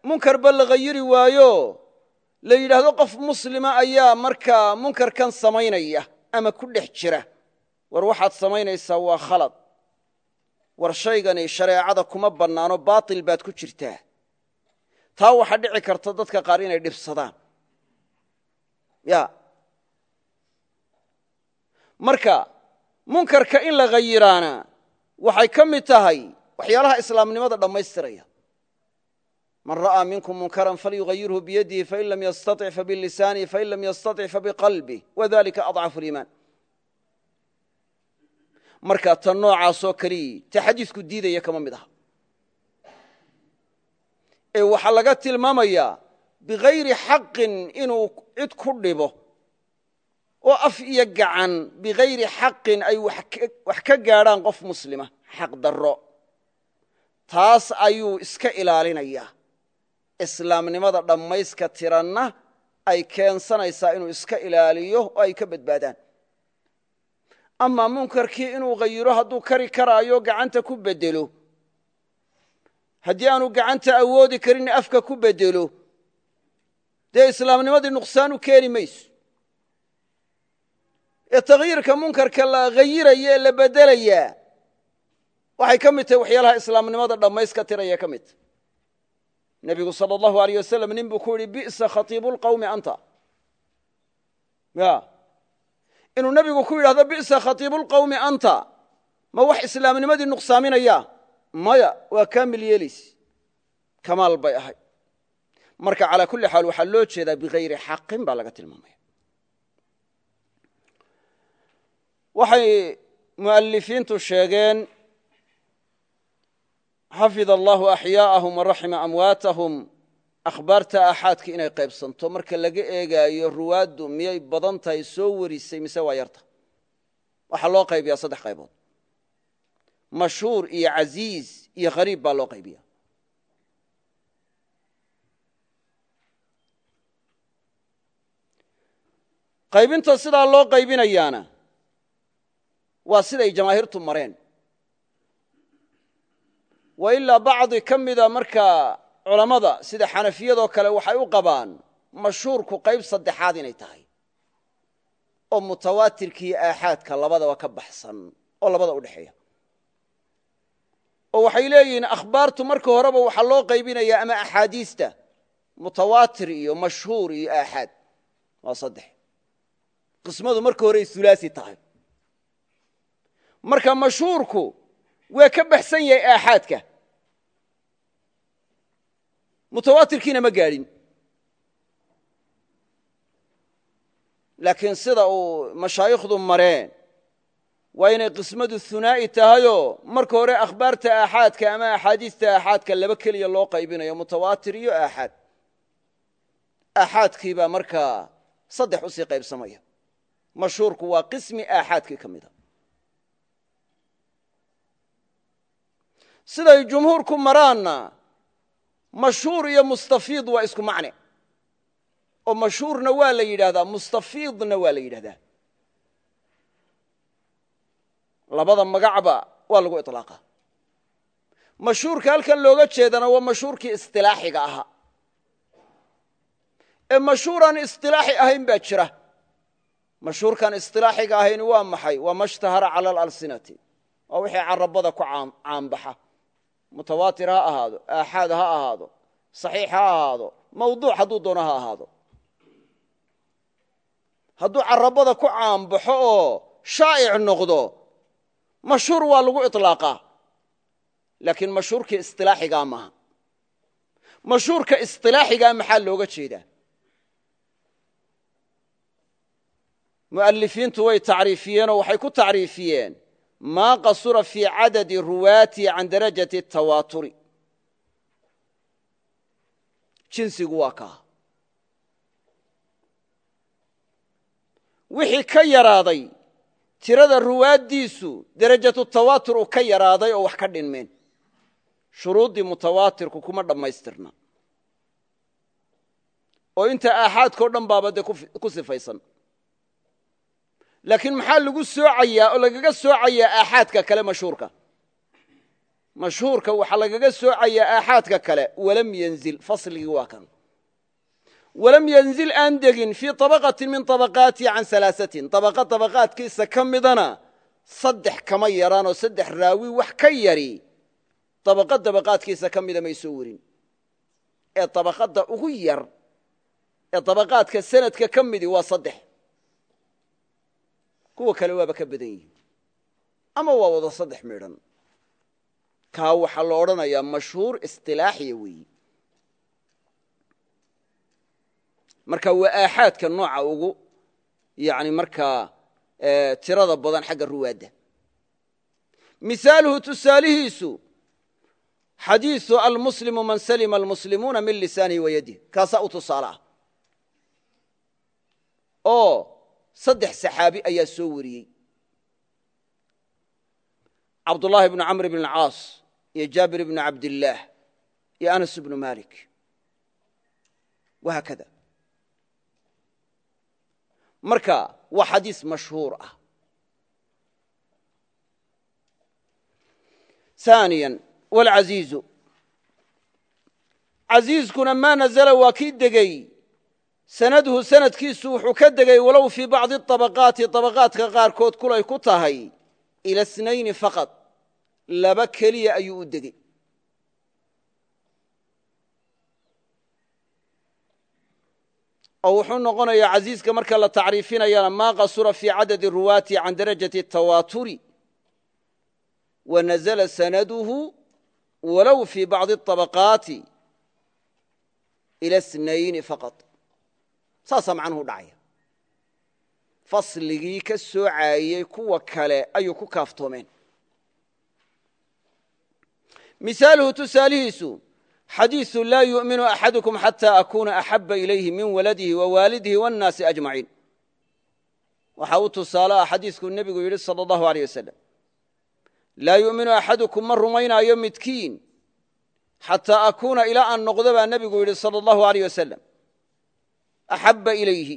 munkarba la khayiri waayo la yidhaahdo qof muslima ayaa markaa munkarkan samaynaya ama ku dhex jira. War waxaad samaynaysaa waa khalad. War shaygani shareecada kuma bannaano baatil baad ku jirtaa taa waxaa dhici karta dadka qaar inay dhibsadaan ya marka munkarka in la khayiraana waxay ka mid tahay waxyaalaha islaamnimada dhammaystiraya man ra'aa minkum munkaran falyughayirhu biyadihi fain lam yastaطic fabilisaanihi fain lam yastaطic fabiqalbih wadalika aضcafu liimaan marka tan noocaasoo kaliyi ta xadiisku diidaya kama mid aha ee waxaa laga tilmaamayaa bikayri xaqin inuu cid ku dhibo oo af iyo gacan bikayri xaqin ay wax ka gaadhaan qof muslima xaq darro. Taas ayuu iska ilaalinayaa. Islaamnimada dhammayska tiranna ay keensanaysaa inuu iska ilaaliyo oo ay ka badbaadaan. Amaa munkarkii inuu khayiro hadduu kari karaayo gacanta ku bedelo haddii aanu gacanta awoodi karin afka ku bedelo dee islaamnimadii nuqsaan u keeni mayso. Ee takhyiirka munkarka la khayiraya ee la bedelayaa waxay ka mid tahay waxyaalaha islaamnimada dhammayska tiraya ka mid. Nebigu sala allahu aleyh wasalam nin buu ku yidhi bi'sa khatiibulqawmi anta. Ya. Inuu nebigu ku yidhahdo bi'sa khatiibulqawmi anta. Ma wax islaamnimadii nuqsaaminaya maya waa kaamil yeelis. Kamaal bay ahay. Marka calaa kulli xaal waxaa loo jeedaa bikayri xaqin baa laga tilmaamaya. Waxay mu'alifiintu sheegeen xafida allahu axyaa'ahum waraxima amwaatahum. Akhbaarta aaxaadka inay qaybsanto marka laga eegaayo ruwaaddu miyay badan tahay soo warisay mise waa yarta? Waxaa loo qaybiyaa saddex qaybood mashhuur iyo casiiz iyo khariib baa loo qaybiya qaybinta sidaa loo qaybinayaana waa siday jamaahiirtu mareen. Wa ilaa bacdi ka mida markaa culammada sida xanafiyadoo kale waxay u qabaan mashhuurku qayb saddexaad inay tahay. Oo mutawaatirkiiyo aaxaadka labadaba ka baxsan oo labada u dhexeeya oo waxay leeyihiin akhbaartu marka horeba waxaa loo qaybinayaa ama axaadiista. Mutawaatir iyo mashhuur iyo aaxaad waa saddex. Qismadu marka horey hulaasi tahay. Marka mashhuurku waa ka baxsan yahay aaxaadka mutawaatirkiina ma gaadhin. Laakiin sida uu mashaayikhdu mareen waa inay qismadu hunaa'i tahayoo marka hore akhbaarta aaxaadka ama axaadiista aaxaadka laba keliya loo qaybinayo mutawaatir iyo aaxaad. Aaxaadkii baa markaa saddex u sii qaybsamaya. Mashhuurku waa qismi aaxaadkii ka mida siday jumhuurku maraanna mashhuur iyo mustafiid waa isku macne. Oo mashhuurna waa la yidhahdaa mustafiidna waa la yidhahdaa labada magacba waa lagu iطlaaqa mashhuurka halkan looga jeedana waa mashhuurkii isilaaxiga ahaa. Ee mashhuuraan isilaaxi ahayn baa jira. Mashhuurkan isilaaxiga ahayn waa maxay? Waa mashtahara cala alalsinati waa wixii carabada ku caanbaxa. Mutawaatir ha ahaado aaxaad ha ahaado saxiix ha ahaado mawduuc hadduu doono ha ahaado. Hadduu carabada ku caanbaxo oo shaa'ic noqdo mashhuur waa lagu iطlaaqaa laakiin mashhuurkii isilaaxigaa maaha. Mashhuurka isilaaxigaa maxaa looga jeedaa mu'alifiintu way tacriifiyeenoo waxay ku tacriifiyeen maa qasura fii cadadi ruwaatihi can darajati tawaaturi. Jinsigu waa kaa. Wixii ka yaraaday tirada ruwaaddiisu derajatu tawaatur uu ka yaraaday oo wax ka dhinmeen shuruuddii mutawaatirku kuma dhammaystirna. Oo inta aaxaadkao dhan baaba dee ku sifaysan. Laakiin maxaa lagu soocayaa oo lagaga soocayaa aaxaadka kale mashhuurka? Mashhuurka waxaa lagaga soocayaa aaxaadka kale walam yenzil fasligii waa kan walam yanzil aan degin fii abaqatin min abaqaati can alaasatin abaqa dabaqaadkiisa ka midana saddex kama yaraanoo saddex raawi wax ka yari abaqa dabaqaadkiisa ka mida may soo werin ee abaqada ugu yar ee dabaqaadka sanadka ka midi waa saddex kuwa kale waaba ka badan yihiin ama waa wada saddex midhan kaa waxaa la odhanayaa mashhuur isilaaxiya weeyi marka waa aaxaadka nooca ugu yani markaa tirada badan xagga ruwaadda. Misaaluhu tusaalihiisu xadiiثu almuslimu man salima almuslimuuna min lisaanihi wa yadih kaasaa u tusaale ah. Oo saddex saxaabi ayaa soo wariyey. Cabdullaahi bnu camr bn اlcaas iyo jaabir bnu cabdillaah iyo anas bnu malik wahaakada marka waa xadiis mashhuur ah ثaaniya wاlcaziizu caziizkuna maa nazla waa kii degey sanadhu sanadkiisu wuxuu ka degay walow fii bacdi طabaqaati طabaqaadka qaarkood kulay ku tahay ila snayni faqad laba keliya ayuu u degey oo wuxuu noqonayaa casiiska marka la tacriifinayana maa qasura fii cadadi ruwaati can darajati tawaaturi wanazla sanaduhu walow fii bacdi طabaqaati ila snayni faqad saasaa macnuhu dhacaya. Fasligii ka soocaayey kuwa kale ayuu ku kaaftoomeen. Misaaluhu tusaalihiisu xadiiثu laa yuؤminu axadukum xatى akuna axaba ilayhi min waladihi wa waalidihi wالnaasi ajmaciin waxa u tusaale ah xadiiskuu nebigu yidhi salى اllahu alيyه wasalam laa yuؤminu axadukum ma rumaynaayo midkiin xataa akuuna ilaa aan noqdo baa nebigu yidhi salى اllahu alيyه wasalam axabba ilayhi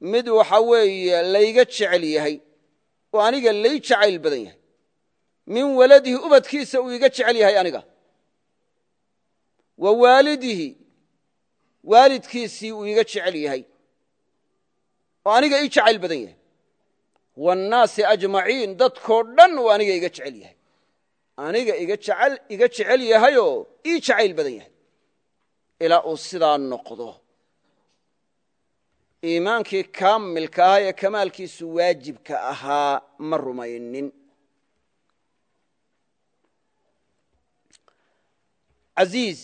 mid waxa weeye layga jecel yahay oo aniga lay jacayl badan yahay min waladihi ubadkiisa uu iga jecel yahay aniga. Wa waalidihi waalidkiisii uu iga jecel yahay oo aniga ii jacayl badan yahay. Waannaasi ajmaciin dadkoo dhan uu aniga iga jecel yahay. Aniga iga jecel yahayoo ii jacayl badan yahay. Ilaa uu sidaa noqdo. Iimaankii kaamilka ahaa ee kamaalkiisu waajibka ahaa ma rumaynin casiiz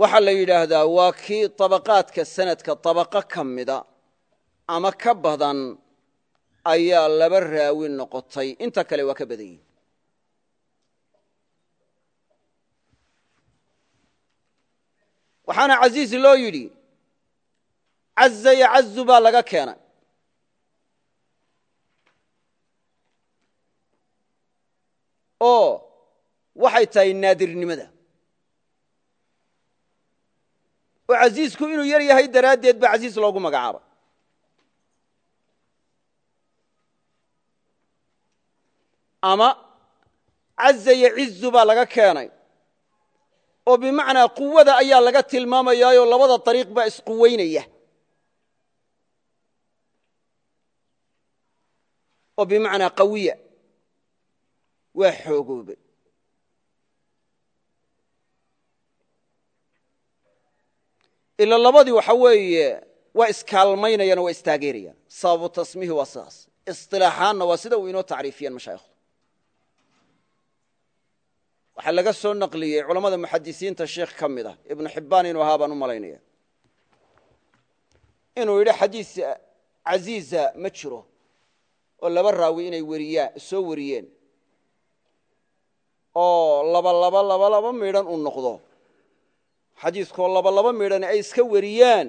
waxaa la yidhaahdaa waa kii طabaqaadka sanadka طabaqo ka mida ama ka badan ayaa laba raawi noqotay. Inta kale waa ka badan yihiin waxaana casiiz loo yidhi caza yacazu baa laga keenay oo waxay tahay naadirnimada. Oo casiisku inuu yar yahay daraaddeed ba casiis loogu magacaabay. Ama caza yacizu baa laga keenay oo bimacnaa quwada ayaa laga tilmaamayaayoo labada dariiq baa isquweynaya. Oo bimacnaa qawiya waa xoogoobay ila labadii waxa weeye waa iskaalmaynayaan o waa istaageerayaan. Sababu tasmiihi waa sidaas. Isilaaxaanna waa sida uu inoo tacriifiyeen mashaayikhdu waxaa laga soo naqliyey culammada muxadisiinta sheikh ka mid ah ibnu xibbaan inuu ahaa baan u malaynaya. Inuu yidhi xadiis casiiza ma jiro oo laba raawi inay weriyaan soo wariyeen oo laba laba laba laba midhan uu noqdo. Xadiiskoo laba laba midhan ay iska wariyaan.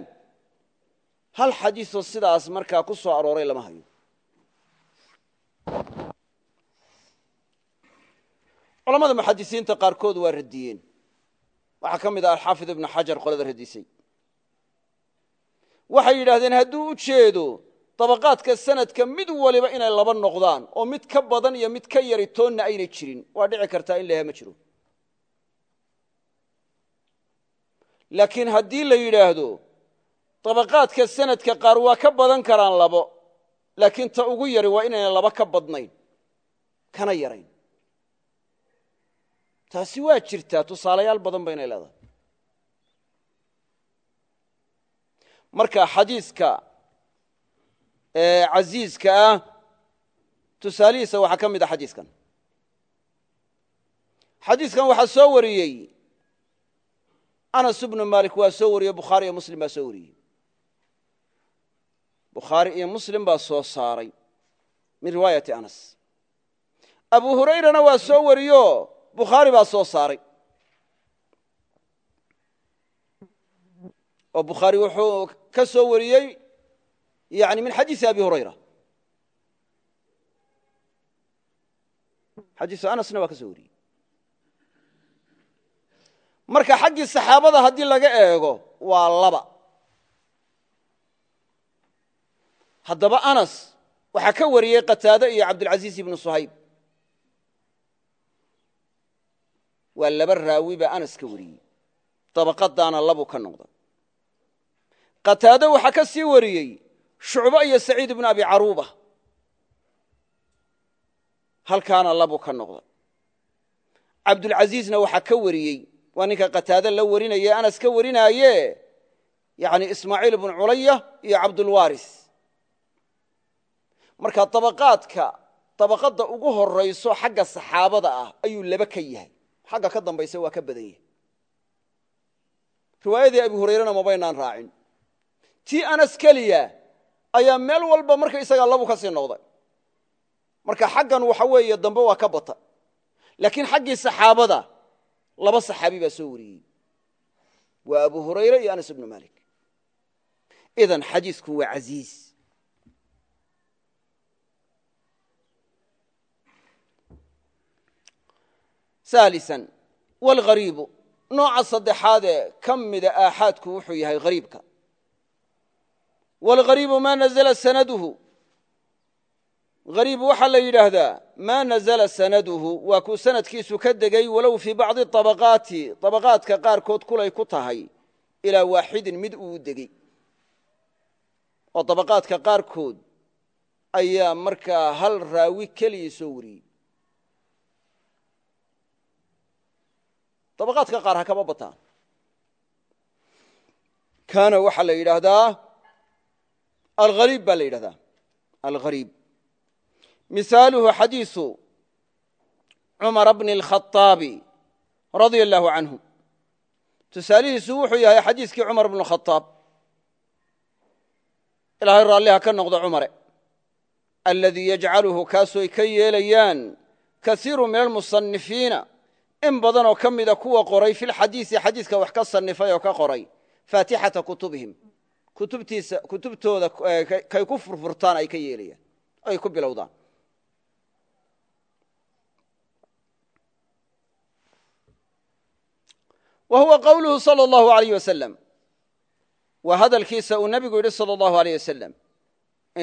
Hal xadiisoo sidaas markaa ku soo arooray lama hayo. Culamada muxadisiinta qaarkood waa radiyeen. Waxaa ka mid ah alxaafid ibnu xajar qolada radisay. Waxay yidhaahdeen hadduu u jeedo dabaqaadka sanadka mid waliba inay laba noqdaan oo mid ka badan iyo mid ka yari toonna aynay jirin waa dhici kartaa in laha ma jiro. Laakiin haddii la yidhaahdo dabaqaadka sanadka qaar waa ka badan karaan labo laakiin ta ugu yari waa inayna laba ka badnayn kana yarayn. Taasi waa jirtaa tusaalayaal badan ba inay leedahay. Marka xadiiska casiiska ah tusaalihiisa waxaa ka mid a xadiiskan. Xadiiskan waxaa soo wariyey anas ibnu malik waa soo wariyey bukhaari iyo muslim baa soo wariyey. Bukhaari iyo muslim baa soo saaray min riwaayati anas. Abu hurayrana waa soo wariyo bukhaari baa soo saaray. Oo bukhaari wuxuu ka soo wariyey yani min xadiisi abi hurayra xadiisu anasna waa ka soo wariyey marka xaggii saxaabada haddii laga eego waa laba haddaba anas waxaa ka wariyey qataade iyo cabdilcaziiz ibnu suhayb waa laba raawi baa anas ka wariyey dabaqadaana labuu ka noqda qataade waxaa ka sii wariyey shucbo iyo saciid ibnu abi caruuba halkaana labuu ka noqda cabdulcaziizna waxaa ka wariyey waa ninka qataade la warinaya anas ka warinaaye yani ismaaciil ibnu culaya iyo cabdulwaris marka dabaqaadka dabaqadda ugu horayso xagga saxaabada ah ayuu laba ka yahay. Xagga ka dambaysa waa ka badan yahay. Riwaayadii abi hurayrena mabaynaan raacin. Tii anas keliya ayaa meel walba marka markaysagaa labu ka sii noqday. Marka xaggan waxa weeye dambe waa ka bata. Laakiin xaggii saxaabada laba saxaabi baa soo wariyey. Waa abu hurayra iyo anas ibnu malik idan xadiidku waa casiiz aalisan walghariibu nooca saddexaadee ka mida aaxaadku wuxuu yahay hariibka wاlغariibu ma nazla sanaduhu hariib waxaa la yidhaahdaa maa nazla sanaduhu waa kuu sanadkiisu ka degay walow fii bacضi طabaqaati طabaqaadka qaarkood kulay ku tahay ilaa waaxidin mid uu u degey oo طabaqaadka qaarkood ayaa markaa hal raawi keliya soo wariyey dabaqaadka qaar ha kama bataan kaana waxaa la yidhaahdaa alariib baa la yidhahdaa. Alariib misaaluhu xadiisu cumara bni اlkhaطaabi radia allahu canhu. Tusaalihiisu wuxuu yahay xadiiskii cumar bnu khaaab ilaahay raalliha ka noqdo cumare. Aladii yajcaluhu kaasooy ka yeelayaan kasiiru min almusanifiina in badan oo ka mida kuwa qoray filxadiisi xadiiska wax ka sanifay oo ka qoray. Faatixata kutubihim kutubtiisa kutubtooda kay ku furfurtaan ay ka yeelayaan ay ku bilowdaan wa huwa qowluhu salى اllahu alayh wasalam waa hadalkiisa uu nebigu yidhi salى اllahu aleyh wasalam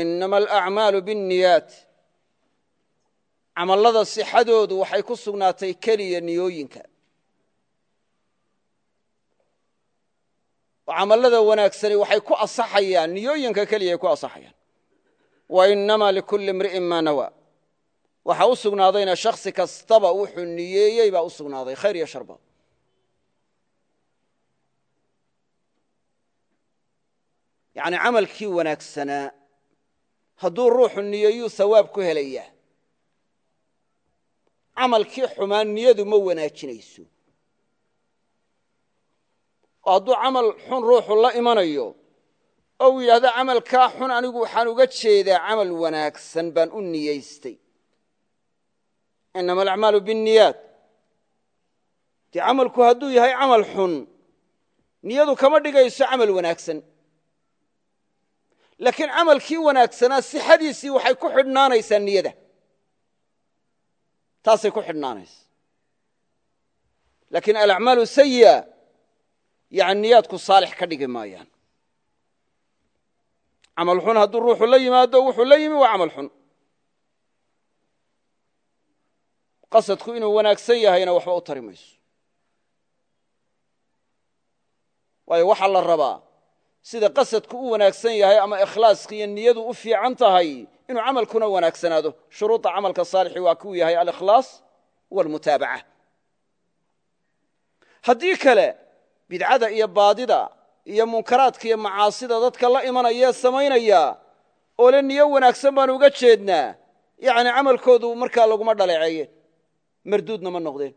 inama alacmaalu biاnniyaat camallada sixadoodu waxay ku sugnaatay keliya niyooyinka Oo camallada wanaagsani waxay ku asaxayaan niyooyinka keliyay ku asaxayaan. Wa inama likulli imri'in maa nawaa waxaa u sugnaadayna shakhsi kastaba wuxuu niyeeyey baa u sugnaaday khayr iyo sharba yacni camalkii wanaagsanaa hadduu ruuxu niyeeyuu hawaab ku helayaa. Camalkii xumaan niyadu ma wanaajinayso oo hadduu camal xun ruuxu la imanayo oo uu yidhahdo camalkaa xun anigu waxaan uga jeedaa camal wanaagsan baan u niyeystay inama alacmaalu biاnniyaat dee camalku hadduu yahay camal xun niyadu kama dhigayso camal wanaagsan. Laakiin camalkii wanaagsanaa sixadiisii waxay ku xidhnaanaysaa niyada. Taasay ku xidhnaanaysa laakiin alacmaalu sayi'a yani niyaadku saalix ka dhigi maayaan. Camal xun hadduu ruuxu la yimaado wuxuu la yimi waa camal xun. Qasadku inuu wanaagsan yahayna waxba u tari mayso. Waayo waxaa la rabaa sida qasadku u wanaagsan yahay ama ikhlaaska niyadu u fiican tahay inuu camalkuna wanaagsanaado. Shuruudda camalka saalixi waa kuu yahay alikhlaas walmutaabaca. Haddii kale bidcada iyo baadida iyo munkaraadka iyo macaasida dadka la imanaya samaynaya oo le niyo wanaagsan baan uga jeednaa. Yani camalkoodu markaa laguma dhaleeceeyeen marduudna ma noqdeen.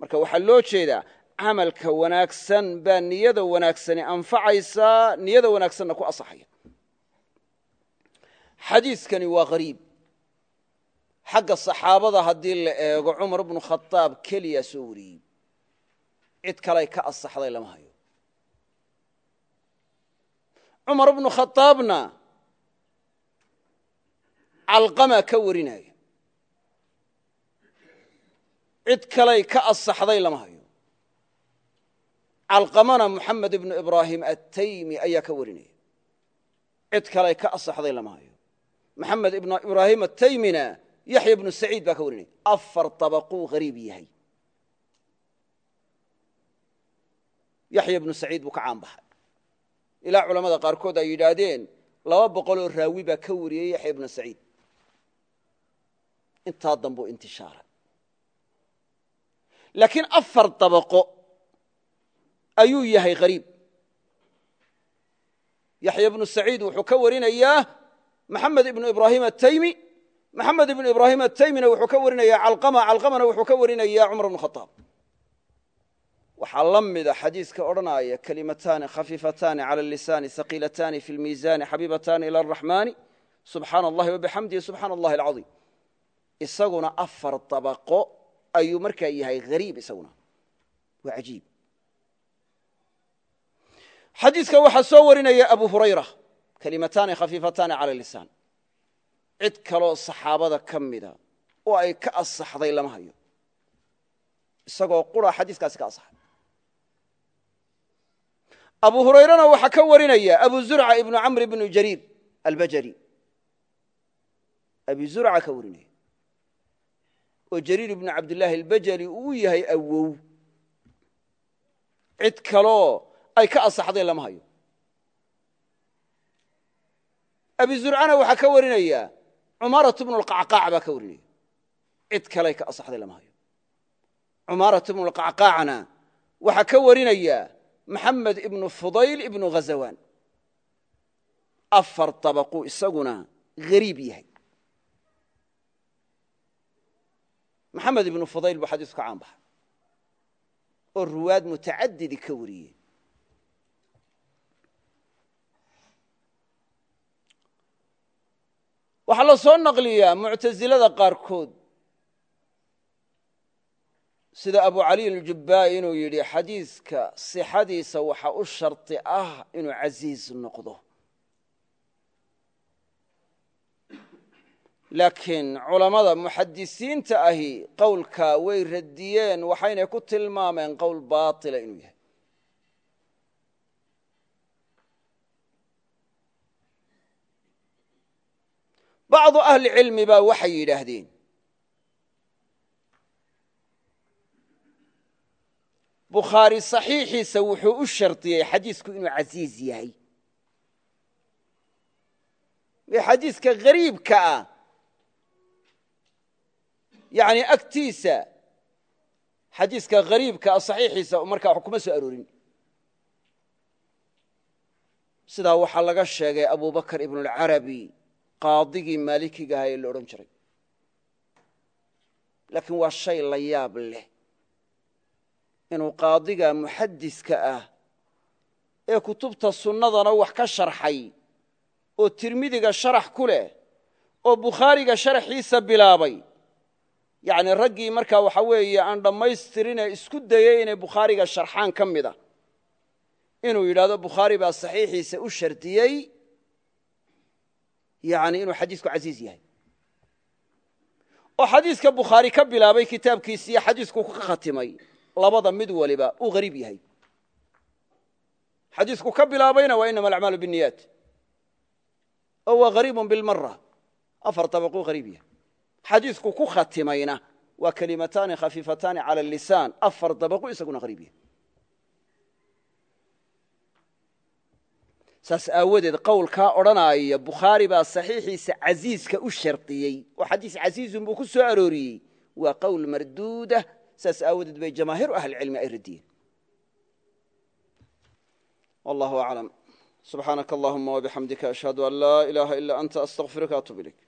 Marka waxaa loo jeedaa camalka wanaagsan baa niyada wanaagsani anfacaysaa niyada wanaagsanna ku asaxaya. Xadiiskani waa hariib xagga saxaabada haddii la eego cumar bnu khadaab keliya soo wariyey cid kaley ka asaxday lama hayo. Cumar bnu khadaabna calqama ka warinaya cid kaley ka asaxday lama hayo. Calqamana muxamed ibnu ibraahim attaymi ayaa ka warinaya cid kaley ka asaxday lama hayo. Maxamed ibnu ibraahim ataymina yaxya ibnu saciid baa ka warinaya afar dabaquu hariib yahay yaxya ibnu saciid buu ka caan baxay. Ilaa culamada qaarkood ay yidhaahdeen laba boqoloo raawi baa ka wariyey yaxya ibnu saciid intaa dambuu intishaaray laakiin afar dabaqo ayuu yahay hariib yaxya ibnu saciid wuxuu ka warinayaa maxamed ibnu ibraahim ataymi maxamed ibnu ibraahim ataymina wuxuu ka warinayaa calqama. Calqamana wuxuu ka warinayaa cumar bnu khadaab waxaa la mida xadiiska odhanaya kalimataani khafiifataani cala lisaani haqiilataani fi lmiisaani xabiibataani ila araxmaani subxaana allahi wabixamdihi subxaana allahi alcaiim isaguna afar dabaqo ayuu markaa yahay hariib isaguna. Waa ajiib xadiiska waxaa soo warinaya abu hurayra kalimataani khafiifataani cala lisaan cid kaloo saxaabada ka mida oo ay ka asaxday lama hayo. Isagoo qura xadiiskaasi ka asaxay abu hurayrana waxaa ka warinaya abu zurca ibnu camr ibnu jariir albajari. Abi zurca ka warinaya. Oo jariir ibnu cabdillaahi albajali uu yahay awow. Cid kaloo ay ka asaxday lama hayo. Abi zurcana waxaa ka warinaya cumaarat bnu lqacqaac baa ka warinaya. Cid kaley ka asaxday lama hayo. Cumaarat bnu lqacqaacna waxaa ka warinaya maxamed ibnu fudayl ibnu ghazawaan afar dabaquu isaguna hariib yahay. Maxamed ibnu fudayl buu xadiisku ka caan baxay. Oo ruwaad mutacadidi ka wariyey waxaa la soo naqliyaa muctasilada qaarkood sida abu cali aljubbaai inuu yidhi xadiiska sixadiisa waxa u shardi ah inuu casiiz noqdo. Laakiin culammada muxadisiinta ahi qowlkaa way radiyeen waxaynay ku tilmaameen qowl baatila inuu yahay. Bacdu ahli cilmi baa waxay yidhaahdeen bukhaari saxiixiisa wuxuu u shardiyey xadiisku inuu casiiz yahay. Xadiiska hariibka ah yani agtiisa xadiiska hariibka ah saxiixiisa markaa kuma soo aroorin. Sidaa waxaa laga sheegay abubakr ibn اlcarabi qaadigii maalikiga ahaa ee la odhan jiray. Laakiin waa shay la yaab leh inuu qaadiga muxadiska ah ee kutubta sunnadana wax ka sharxay oo tirmidiga sharax ku leh oo bukhaariga sharaxiisa bilaabay. Yacni raggii markaa waxa weeye aan dhammaystirinee isku dayey inay bukhaariga sharxaan ka mid a inuu yidhahdo bukhaari baa saxiixiisa u shardiyey yani inuu xadiisku casiiz yahay. Oo xadiiska bukhaari ka bilaabay kitaabkiisiiyo xadiisku ka khatimay labada mid waliba uu hariib yahay. Xadiisku ka bilaabayna waa inama alacmaalu binniyaat. Oo waa bilmara afar dabaquu hariib yahay. Xadiisku ku khatimayna waa kelimataani khafiifataani cala lisaan afar dabaqu isaguna hariib yahay. Saas aawadeed qowlkaa odhanaya bukhaari baa saxiixiisa casiiska u shardiyey oo xadiis casiizun buu ku soo arooriyey. Waa qowl marduudah saas aawadeed bay jamaahiiru ahlicilmi ay radiyeen. Wallahu aclam subxaanaka allahuma wabixamdika ashhadu an laa ilaaha ila anta astaqfiruka atub ilayk